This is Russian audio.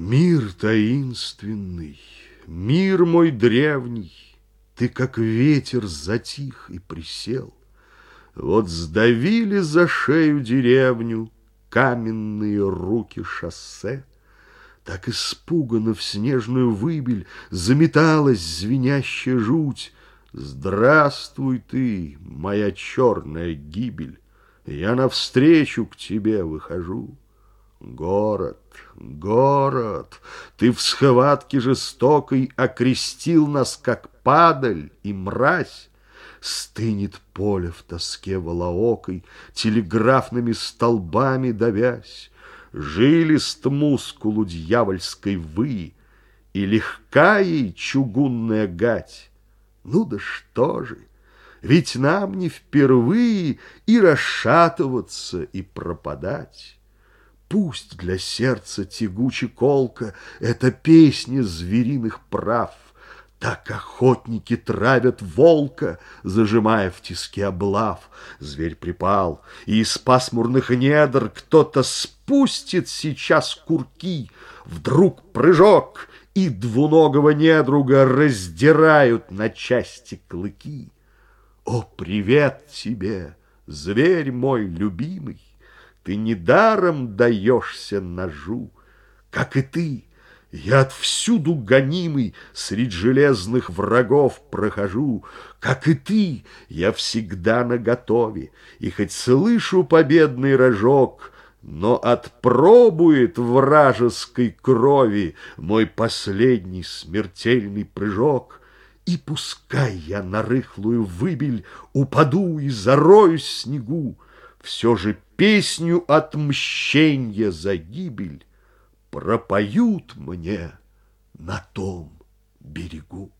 Мир таинственный, мир мой древний, Ты, как ветер, затих и присел. Вот сдавили за шею деревню Каменные руки шоссе. Так испуганно в снежную выбель Заметалась звенящая жуть. Здравствуй ты, моя черная гибель, Я навстречу к тебе выхожу. Город, город, ты в схватке жестокой Окрестил нас, как падаль и мразь. Стынет поле в тоске волоокой, Телеграфными столбами давясь. Жилист мускулу дьявольской вы, И легка ей чугунная гать. Ну да что же, ведь нам не впервые И расшатываться, и пропадать. Пусть для сердца тягуче колка Это песня звериных прав. Так охотники травят волка, Зажимая в тиске облав. Зверь припал, и из пасмурных недр Кто-то спустит сейчас курки. Вдруг прыжок, и двуногого недруга Раздирают на части клыки. О, привет тебе, зверь мой любимый! Ты недаром даешься ножу, как и ты. Я отвсюду гонимый средь железных врагов прохожу, как и ты, я всегда наготове, и хоть слышу победный рожок, но отпробует вражеской крови мой последний смертельный прыжок, и пускай я на рыхлую выбель упаду и зароюсь снегу, все же песню отмщения за гибель пропоют мне на том берегу.